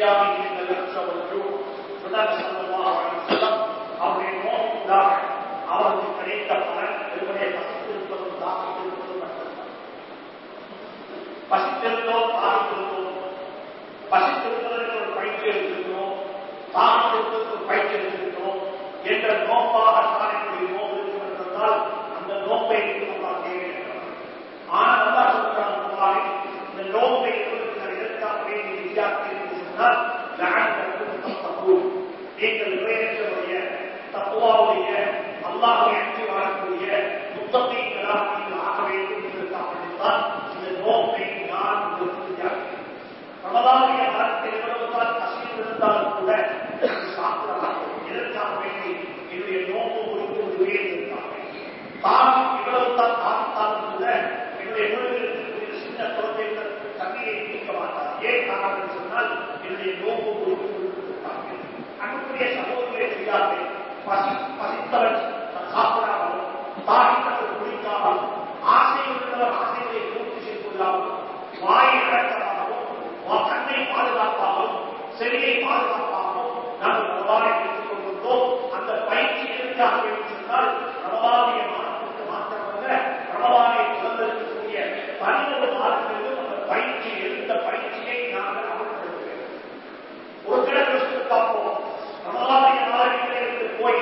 Yahweh in the lips of the Jew. So that's சொன்னால் ரமலானிய மாதத்துக்கு மாத்திரமல்ல ரமலானை சுதந்திரக்கூடிய பன்னெண்டு அந்த பயிற்சி இருந்த பயிற்சியை நாங்கள் அமல்படுத்துகிறோம். ஒரு கிழக்கு பார்ப்போம் ரமலானிய மாதத்திலிருந்து போய்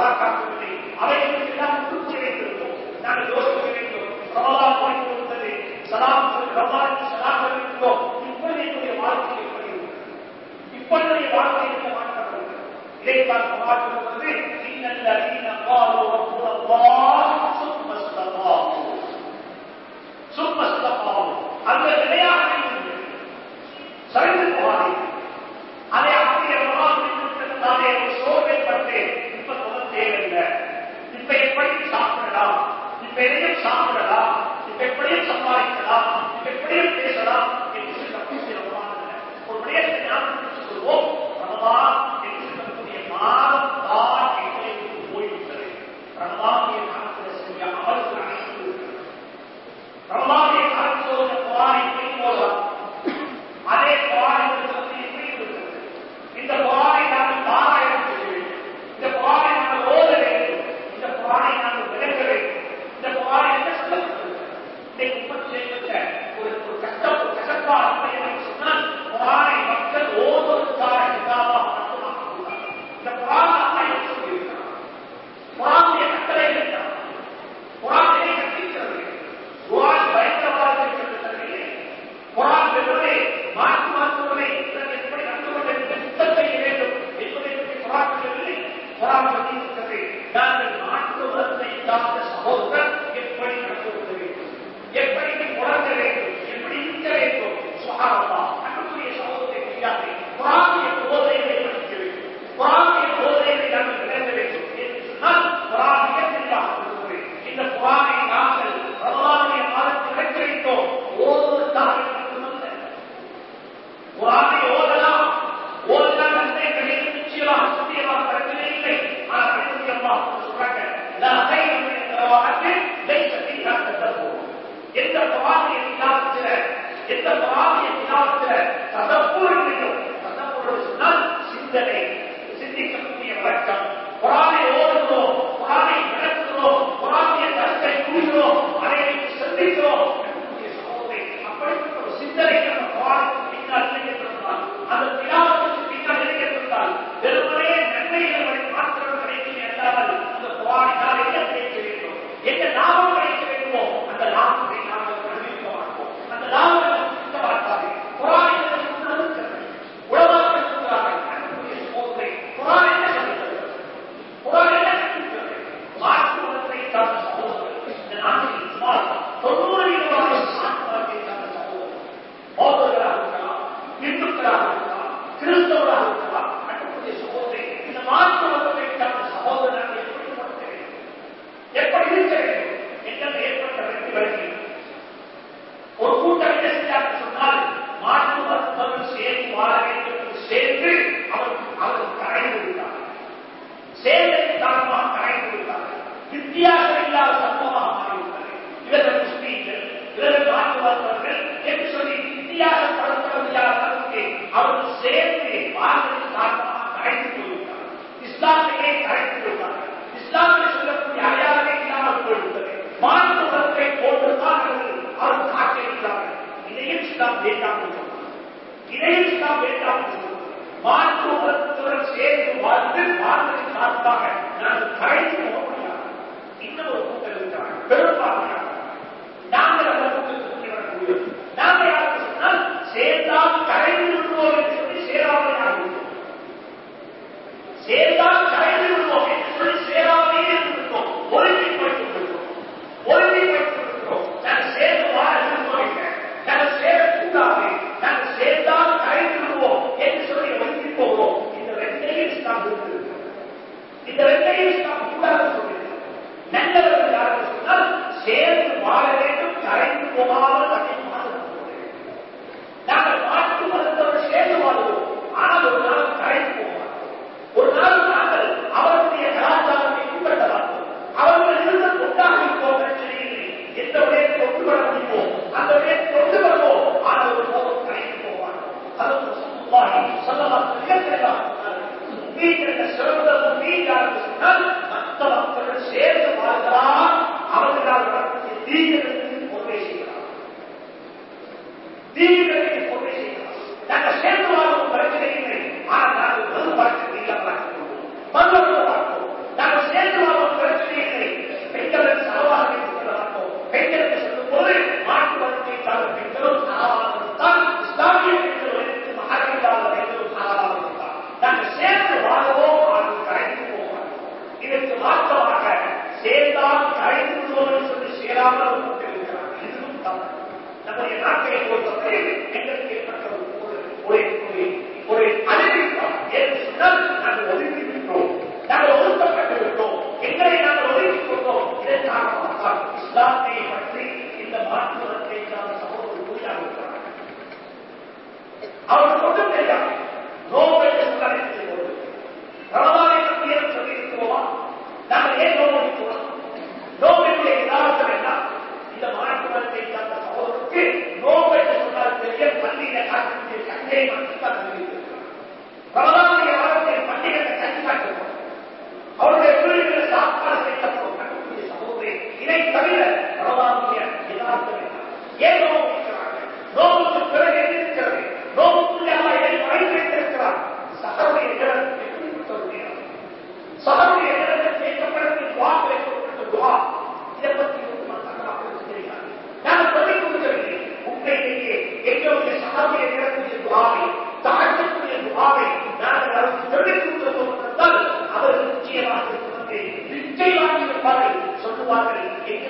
பாதுகாக்கவில்லை அவைகளுக்கு எல்லாம் கொடுக்க வேண்டும் நாங்கள் யோசிக்க வேண்டும். சமாதானம் கொடுத்தது சலாம் ரமான் சலாம் இருக்கிறோம் இப்போது என்னுடைய வாழ்க்கை எப்படி இப்பொழுதைய வாழ்க்கை என்ன மாற்றப்படுகிறது இதை இன்னல்ல இன்ன காலோ بڑے سفا ایک بڑے ایک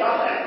about that.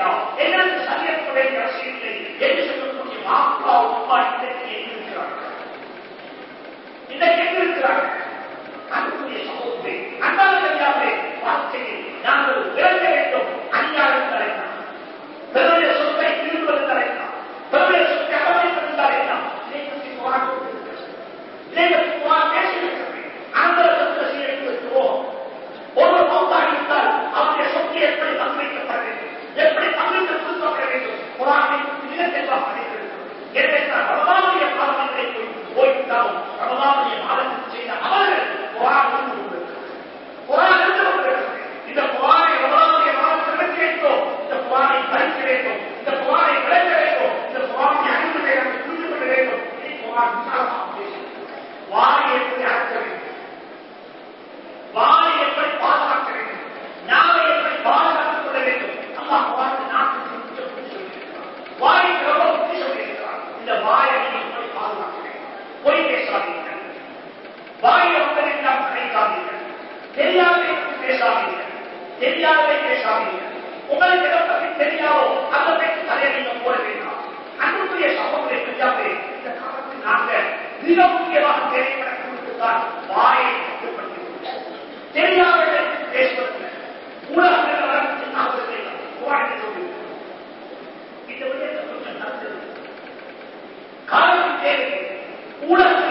இருக்கிறான் என்னென்று சரியப்படை அரசியலை என்று சொல்லக்கூடிய மாற்றாவும் அம்மா இன்றைக்கு எங்கிருக்கிறார்கள் இன்றைக்கு எங்கிருக்கிறார்கள் மிக முக்கியமாக தேவைப்படக்கூடியதுதான் வாயை கட்டுப்படுத்தி தெரியாதவர்கள் பேசுவது ஊடகங்கள் வளர்ந்து நாற்பது இந்த விடயத்தை கொஞ்சம் நடந்தது காரணம் தேவை. ஊடகங்கள்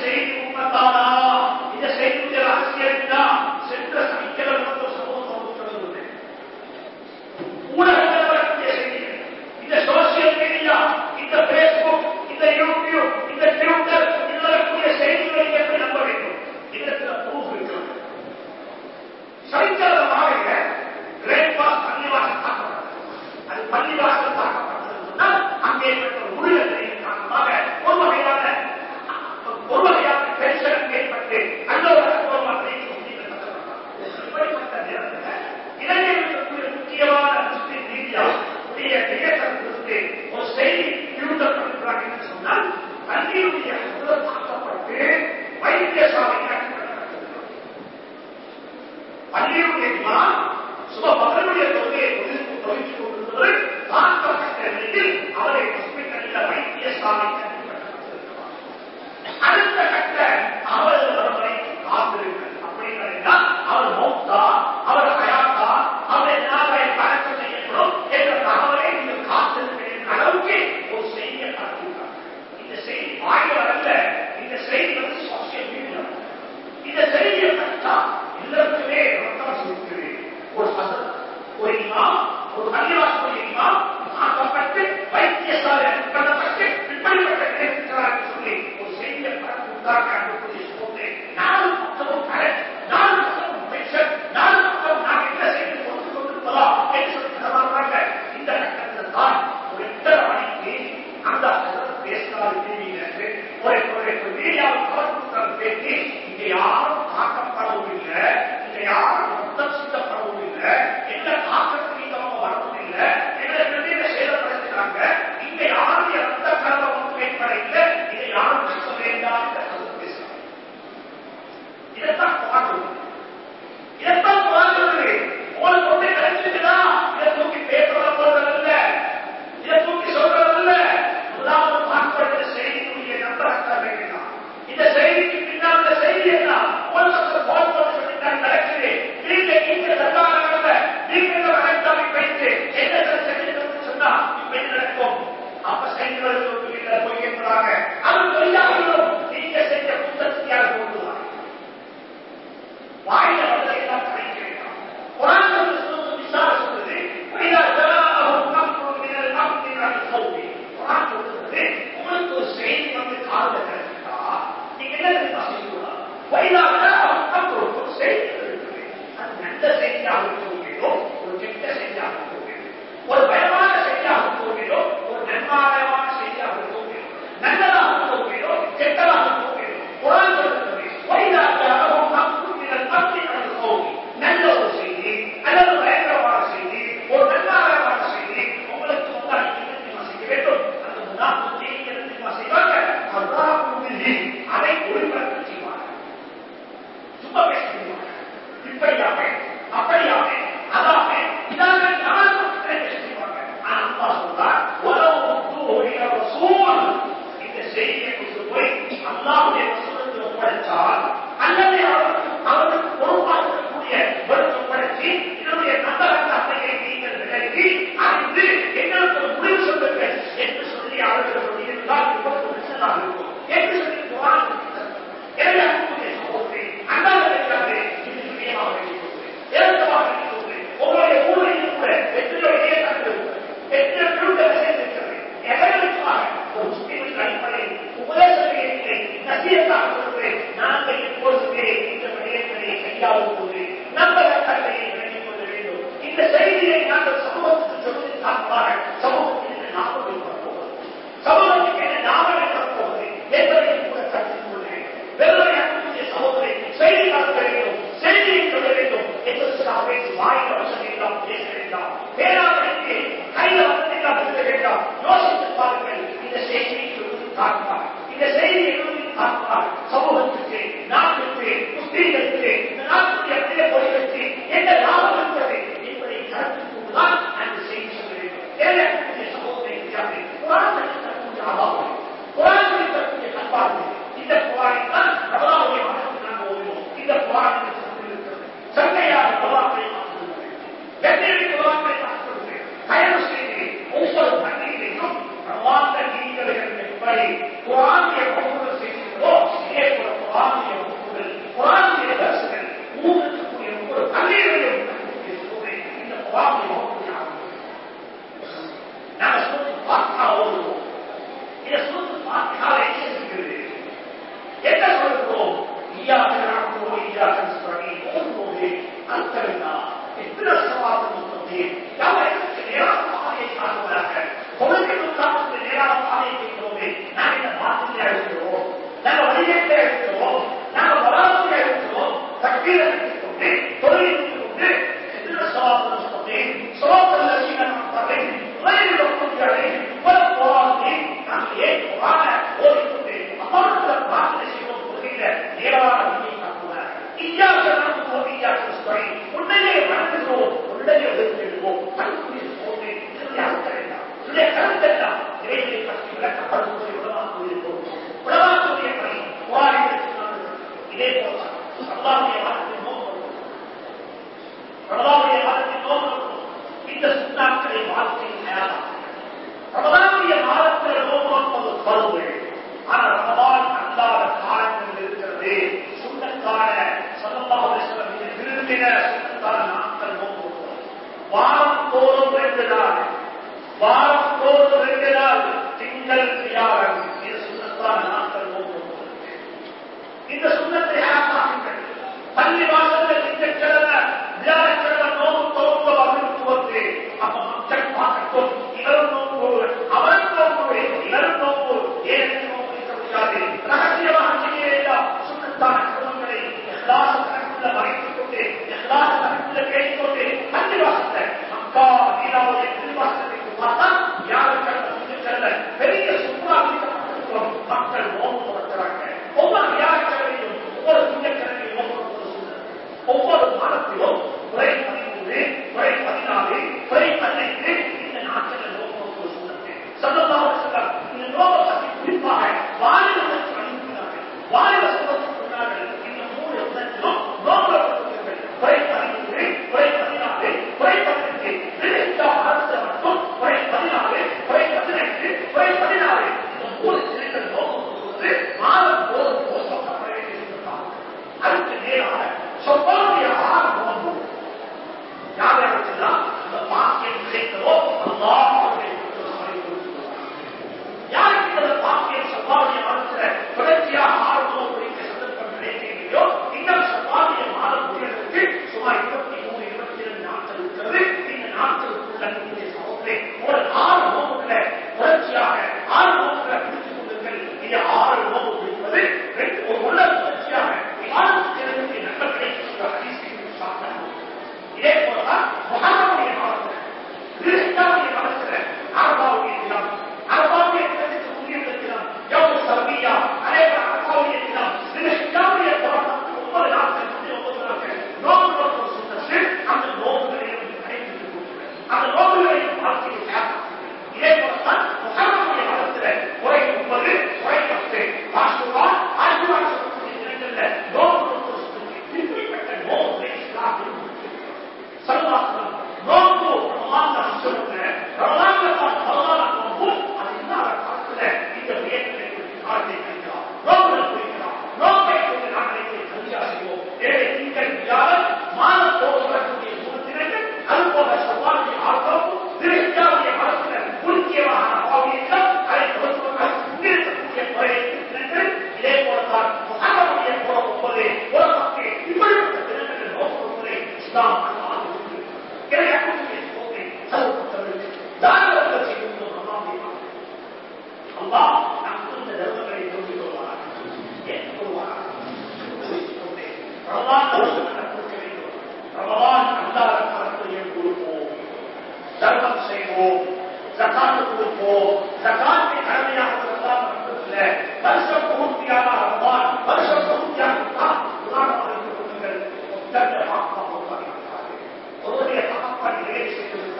saved யாரும் தாக்கப்படவும் இல்லை இங்க யாரும் உத்தரசித்தப்படவும் இல்லை எந்த தாக்கத்திலையும் அவங்க வரவும் இல்லை எங்களை பிரதேச சேதப்படுத்துறாங்க. இங்க யாரும் எந்த கலவரம் ஏற்பட இல்லை இதை யாரும் பேச வேண்டாம். பேசுறாங்க. இதைத்தான் பார்க்கணும். God, யோசித்து பாருங்கள் இந்த செய்தியை சொல்வது தான் இந்த செய்தியை சொல்வது தான் சமூகத்தில்